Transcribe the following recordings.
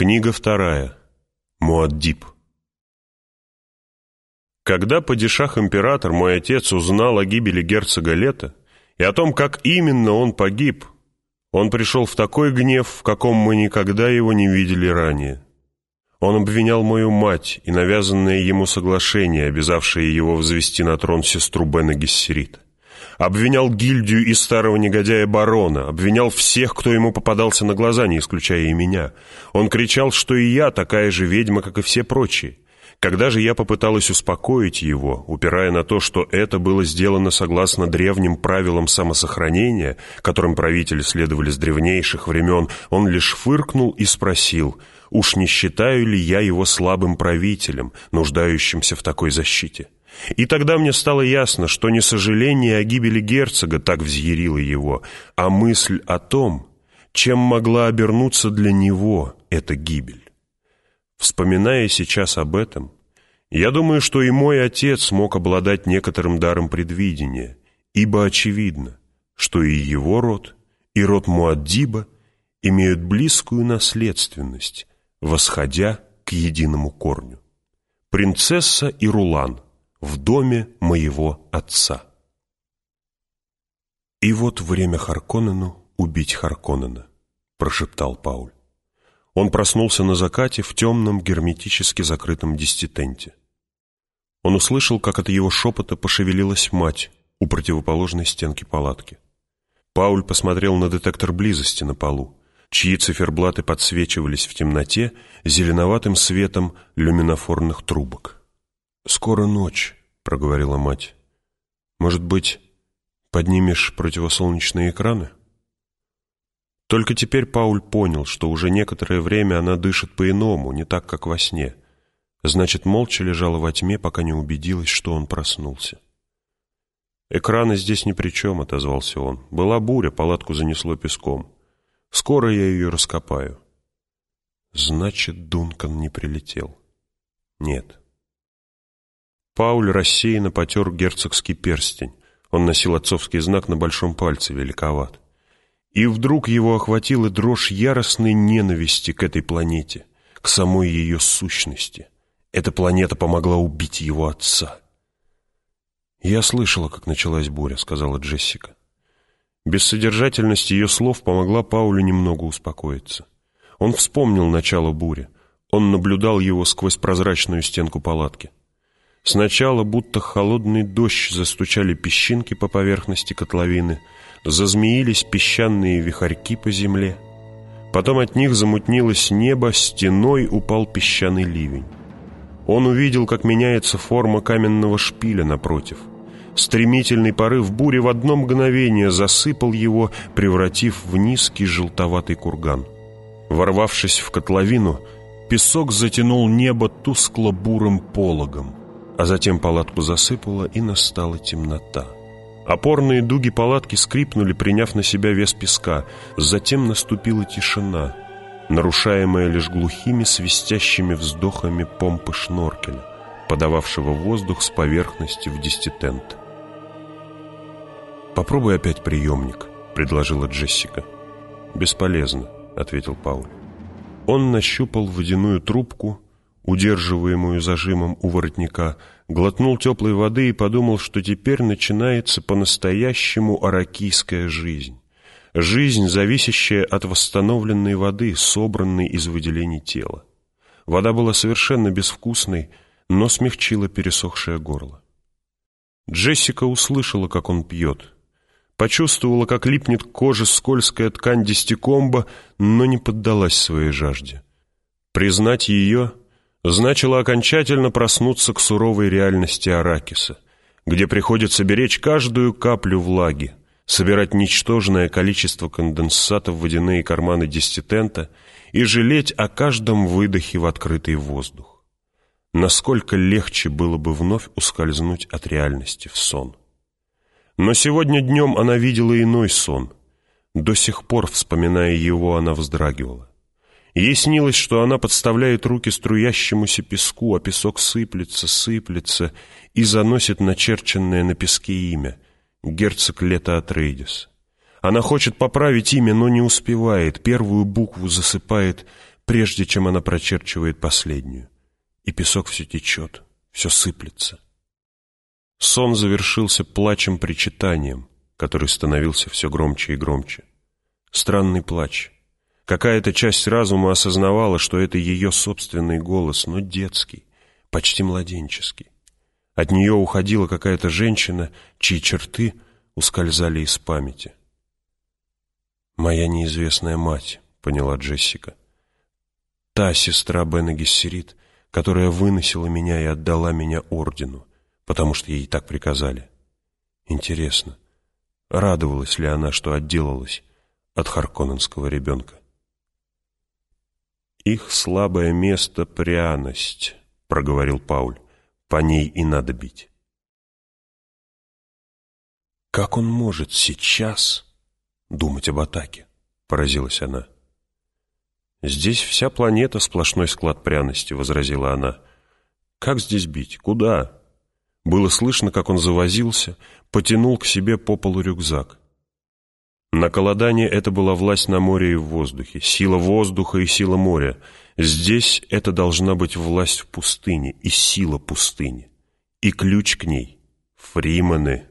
Книга вторая. Муаддиб. Когда падишах-император, мой отец, узнал о гибели герцога Лета и о том, как именно он погиб, он пришел в такой гнев, в каком мы никогда его не видели ранее. Он обвинял мою мать и навязанное ему соглашение, обязавшее его взвести на трон сестру Бена Гессерита обвинял гильдию и старого негодяя барона, обвинял всех, кто ему попадался на глаза, не исключая и меня. Он кричал, что и я такая же ведьма, как и все прочие. Когда же я попыталась успокоить его, упирая на то, что это было сделано согласно древним правилам самосохранения, которым правители следовали с древнейших времен, он лишь фыркнул и спросил, уж не считаю ли я его слабым правителем, нуждающимся в такой защите. И тогда мне стало ясно, что не сожаление о гибели герцога так взъярило его, а мысль о том, чем могла обернуться для него эта гибель. Вспоминая сейчас об этом, я думаю, что и мой отец мог обладать некоторым даром предвидения, ибо очевидно, что и его род, и род Муаддиба имеют близкую наследственность, восходя к единому корню. Принцесса и Рулан – в доме моего отца. «И вот время Харконнену убить Харконнена», — прошептал Пауль. Он проснулся на закате в темном герметически закрытом десятитенте. Он услышал, как от его шепота пошевелилась мать у противоположной стенки палатки. Пауль посмотрел на детектор близости на полу, чьи циферблаты подсвечивались в темноте зеленоватым светом люминофорных трубок. «Скоро ночь», — проговорила мать. «Может быть, поднимешь противосолнечные экраны?» Только теперь Пауль понял, что уже некоторое время она дышит по-иному, не так, как во сне. Значит, молча лежала во тьме, пока не убедилась, что он проснулся. «Экраны здесь ни при чем», — отозвался он. «Была буря, палатку занесло песком. Скоро я ее раскопаю». «Значит, Дункан не прилетел». «Нет». Пауль рассеянно потер герцогский перстень. Он носил отцовский знак на большом пальце, великоват. И вдруг его охватила дрожь яростной ненависти к этой планете, к самой ее сущности. Эта планета помогла убить его отца. «Я слышала, как началась буря», — сказала Джессика. Бессодержательность ее слов помогла Паулю немного успокоиться. Он вспомнил начало бури. Он наблюдал его сквозь прозрачную стенку палатки. Сначала, будто холодный дождь, застучали песчинки по поверхности котловины, зазмеились песчаные вихарьки по земле. Потом от них замутнилось небо, стеной упал песчаный ливень. Он увидел, как меняется форма каменного шпиля напротив. Стремительный порыв бури в одно мгновение засыпал его, превратив в низкий желтоватый курган. Ворвавшись в котловину, песок затянул небо тускло-бурым пологом а затем палатку засыпало, и настала темнота. Опорные дуги палатки скрипнули, приняв на себя вес песка. Затем наступила тишина, нарушаемая лишь глухими свистящими вздохами помпы шноркеля, подававшего воздух с поверхности в десятитент. «Попробуй опять приемник», — предложила Джессика. «Бесполезно», — ответил Пауль. Он нащупал водяную трубку, удерживаемую зажимом у воротника, глотнул теплой воды и подумал, что теперь начинается по-настоящему аракийская жизнь. Жизнь, зависящая от восстановленной воды, собранной из выделений тела. Вода была совершенно безвкусной, но смягчила пересохшее горло. Джессика услышала, как он пьет. Почувствовала, как липнет к коже скользкая ткань десятикомба, но не поддалась своей жажде. Признать ее значило окончательно проснуться к суровой реальности Аракиса, где приходится беречь каждую каплю влаги, собирать ничтожное количество конденсата в водяные карманы десятитента и жалеть о каждом выдохе в открытый воздух. Насколько легче было бы вновь ускользнуть от реальности в сон. Но сегодня днем она видела иной сон. До сих пор, вспоминая его, она вздрагивала. Ей снилось, что она подставляет руки струящемуся песку, а песок сыплется, сыплется и заносит начерченное на песке имя — герцог Лето Атрейдис. Она хочет поправить имя, но не успевает, первую букву засыпает прежде чем она прочерчивает последнюю. И песок все течет, все сыплется. Сон завершился плачем-причитанием, который становился все громче и громче. Странный плач. Какая-то часть разума осознавала, что это ее собственный голос, но детский, почти младенческий. От нее уходила какая-то женщина, чьи черты ускользали из памяти. «Моя неизвестная мать», — поняла Джессика. «Та сестра Бена Гессерит, которая выносила меня и отдала меня ордену, потому что ей так приказали. Интересно, радовалась ли она, что отделалась от харконненского ребенка?» «Их слабое место — пряность», — проговорил Пауль. «По ней и надо бить». «Как он может сейчас думать об атаке?» — поразилась она. «Здесь вся планета сплошной склад пряности», — возразила она. «Как здесь бить? Куда?» Было слышно, как он завозился, потянул к себе по полу рюкзак. На Колодане это была власть на море и в воздухе, сила воздуха и сила моря. Здесь это должна быть власть в пустыне и сила пустыни. И ключ к ней — фриманы.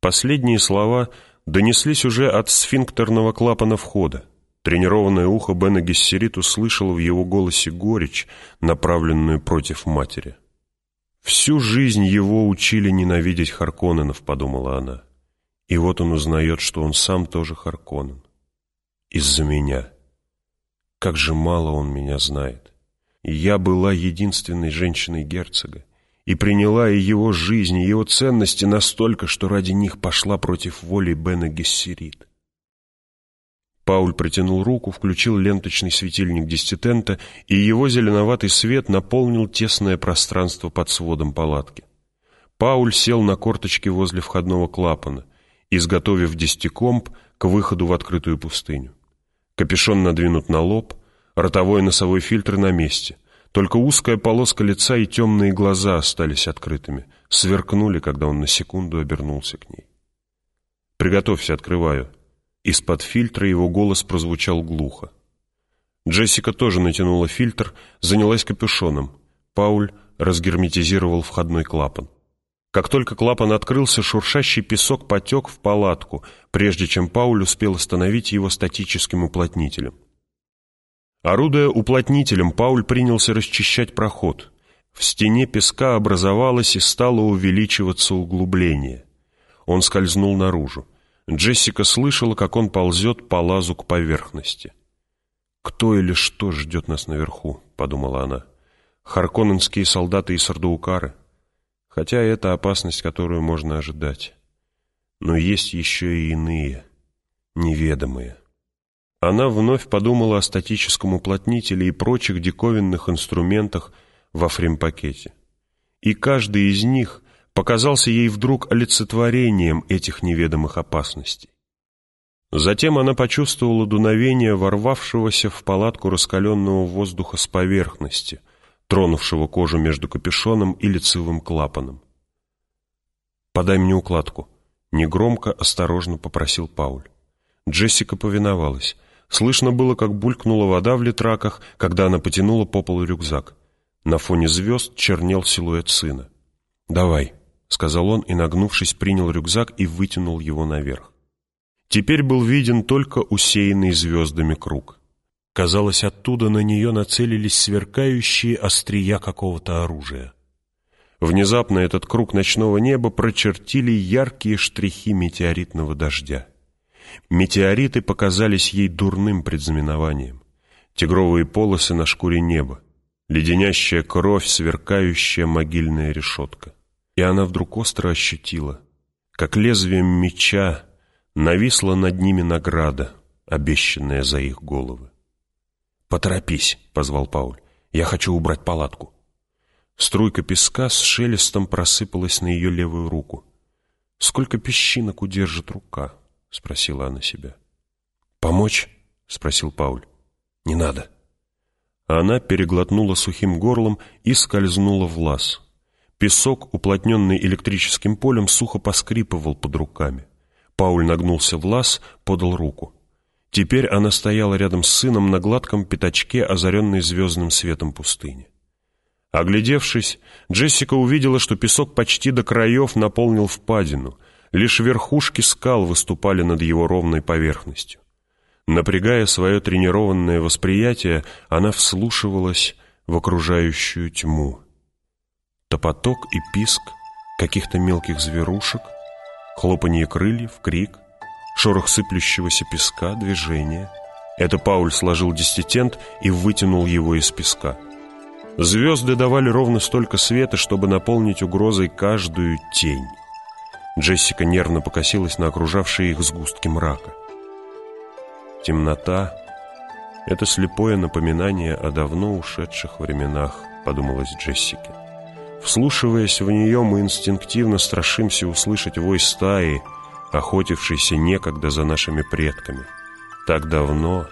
Последние слова донеслись уже от сфинктерного клапана входа. Тренированное ухо Бена Гессерит услышало в его голосе горечь, направленную против матери. «Всю жизнь его учили ненавидеть Харконненов», — подумала она. И вот он узнает, что он сам тоже Харконнен. Из-за меня. Как же мало он меня знает. Я была единственной женщиной герцога. И приняла и его жизнь, и его ценности настолько, что ради них пошла против воли Бена Гессерит. Пауль протянул руку, включил ленточный светильник десятитента, и его зеленоватый свет наполнил тесное пространство под сводом палатки. Пауль сел на корточки возле входного клапана — изготовив десятикомп к выходу в открытую пустыню. Капюшон надвинут на лоб, ротовой носовой фильтр на месте. Только узкая полоска лица и темные глаза остались открытыми, сверкнули, когда он на секунду обернулся к ней. «Приготовься, открываю». Из-под фильтра его голос прозвучал глухо. Джессика тоже натянула фильтр, занялась капюшоном. Пауль разгерметизировал входной клапан. Как только клапан открылся, шуршащий песок потек в палатку, прежде чем Пауль успел остановить его статическим уплотнителем. Орудуя уплотнителем, Пауль принялся расчищать проход. В стене песка образовалось и стало увеличиваться углубление. Он скользнул наружу. Джессика слышала, как он ползет по лазу к поверхности. «Кто или что ждет нас наверху?» — подумала она. «Харконненские солдаты и сардуукары?» Хотя это опасность, которую можно ожидать. Но есть еще и иные, неведомые. Она вновь подумала о статическом уплотнителе и прочих диковинных инструментах во фрейм-пакете. И каждый из них показался ей вдруг олицетворением этих неведомых опасностей. Затем она почувствовала дуновение ворвавшегося в палатку раскаленного воздуха с поверхности, тронувшего кожу между капюшоном и лицевым клапаном. «Подай мне укладку», — негромко, осторожно попросил Пауль. Джессика повиновалась. Слышно было, как булькнула вода в литраках, когда она потянула по полу рюкзак. На фоне звезд чернел силуэт сына. «Давай», — сказал он и, нагнувшись, принял рюкзак и вытянул его наверх. Теперь был виден только усеянный звездами круг. Казалось, оттуда на нее нацелились сверкающие острия какого-то оружия. Внезапно этот круг ночного неба прочертили яркие штрихи метеоритного дождя. Метеориты показались ей дурным предзнаменованием. Тигровые полосы на шкуре неба, леденящая кровь, сверкающая могильная решетка. И она вдруг остро ощутила, как лезвием меча нависла над ними награда, обещанная за их головы. «Поторопись», — позвал Пауль. «Я хочу убрать палатку». Струйка песка с шелестом просыпалась на ее левую руку. «Сколько песчинок удержит рука?» — спросила она себя. «Помочь?» — спросил Пауль. «Не надо». Она переглотнула сухим горлом и скользнула в лаз. Песок, уплотненный электрическим полем, сухо поскрипывал под руками. Пауль нагнулся в лаз, подал руку. Теперь она стояла рядом с сыном на гладком пятачке, озаренной звездным светом пустыни. Оглядевшись, Джессика увидела, что песок почти до краев наполнил впадину, лишь верхушки скал выступали над его ровной поверхностью. Напрягая свое тренированное восприятие, она вслушивалась в окружающую тьму. Топоток и писк каких-то мелких зверушек, хлопанье крыльев, крик, шорох сыплющегося песка, движение. Это Пауль сложил десятитент и вытянул его из песка. Звезды давали ровно столько света, чтобы наполнить угрозой каждую тень. Джессика нервно покосилась на окружавшие их сгустки мрака. Темнота — это слепое напоминание о давно ушедших временах, подумалась Джессике. Вслушиваясь в нее, мы инстинктивно страшимся услышать вой стаи, охотившейся некогда за нашими предками. Так давно,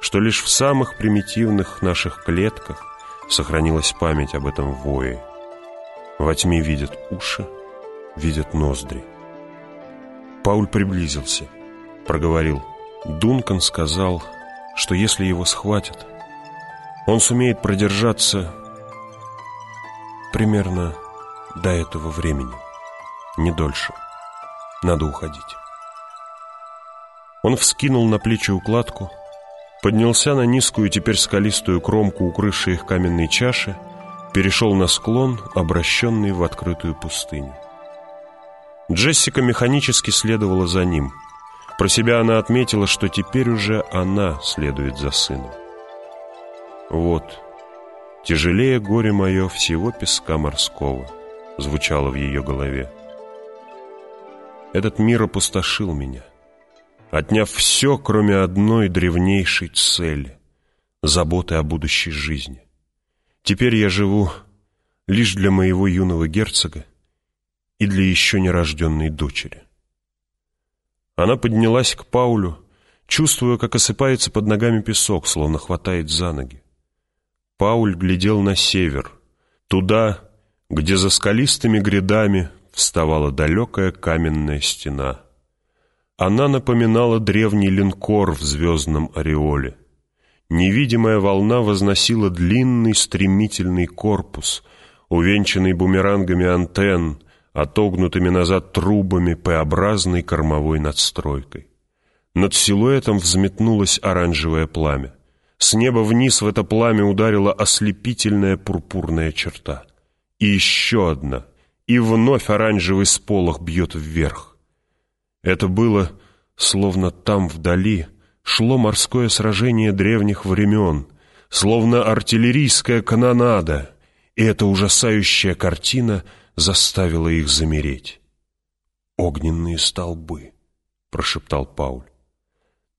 что лишь в самых примитивных наших клетках сохранилась память об этом вое. Во тьме видят уши, видят ноздри. Пауль приблизился, проговорил — Дункан сказал, что если его схватят, он сумеет продержаться примерно до этого времени, не дольше. Надо уходить. Он вскинул на плечи укладку, поднялся на низкую, теперь скалистую кромку, укрывшей их каменной чаши, перешел на склон, обращенный в открытую пустыню. Джессика механически следовала за ним — про себя она отметила, что теперь уже она следует за сыном. «Вот, тяжелее горе мое всего песка морского», звучало в ее голове. Этот мир опустошил меня, отняв все, кроме одной древнейшей цели — заботы о будущей жизни. Теперь я живу лишь для моего юного герцога и для еще нерожденной дочери. Она поднялась к Паулю, чувствуя, как осыпается под ногами песок, словно хватает за ноги. Пауль глядел на север, туда, где за скалистыми грядами вставала далекая каменная стена. Она напоминала древний линкор в звездном ореоле. Невидимая волна возносила длинный стремительный корпус, увенчанный бумерангами антенн, отогнутыми назад трубами П-образной кормовой надстройкой. Над силуэтом взметнулось оранжевое пламя. С неба вниз в это пламя ударила ослепительная пурпурная черта. И еще одна, и вновь оранжевый сполох бьет вверх. Это было, словно там вдали, шло морское сражение древних времен, словно артиллерийская канонада, и эта ужасающая картина — заставило их замереть. «Огненные столбы», — прошептал Пауль.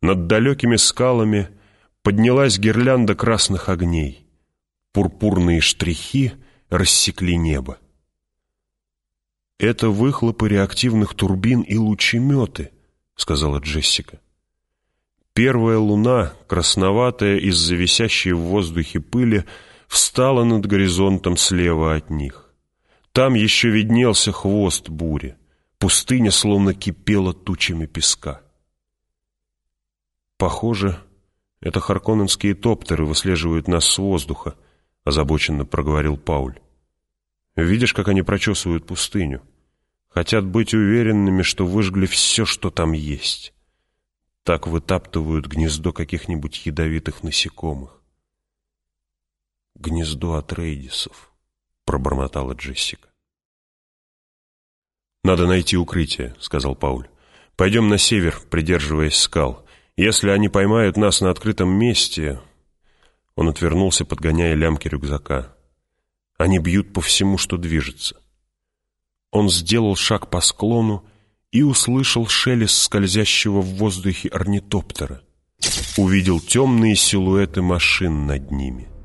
Над далекими скалами поднялась гирлянда красных огней. Пурпурные штрихи рассекли небо. «Это выхлопы реактивных турбин и лучеметы», — сказала Джессика. Первая луна, красноватая из-за висящей в воздухе пыли, встала над горизонтом слева от них. Там еще виднелся хвост бури. Пустыня словно кипела тучами песка. Похоже, это харконненские топтеры выслеживают нас с воздуха, озабоченно проговорил Пауль. Видишь, как они прочесывают пустыню? Хотят быть уверенными, что выжгли все, что там есть. Так вытаптывают гнездо каких-нибудь ядовитых насекомых. Гнездо от рейдисов, пробормотала Джессика. «Надо найти укрытие», — сказал Пауль. «Пойдем на север, придерживаясь скал. Если они поймают нас на открытом месте...» Он отвернулся, подгоняя лямки рюкзака. «Они бьют по всему, что движется». Он сделал шаг по склону и услышал шелест скользящего в воздухе орнитоптера. Увидел темные силуэты машин над ними —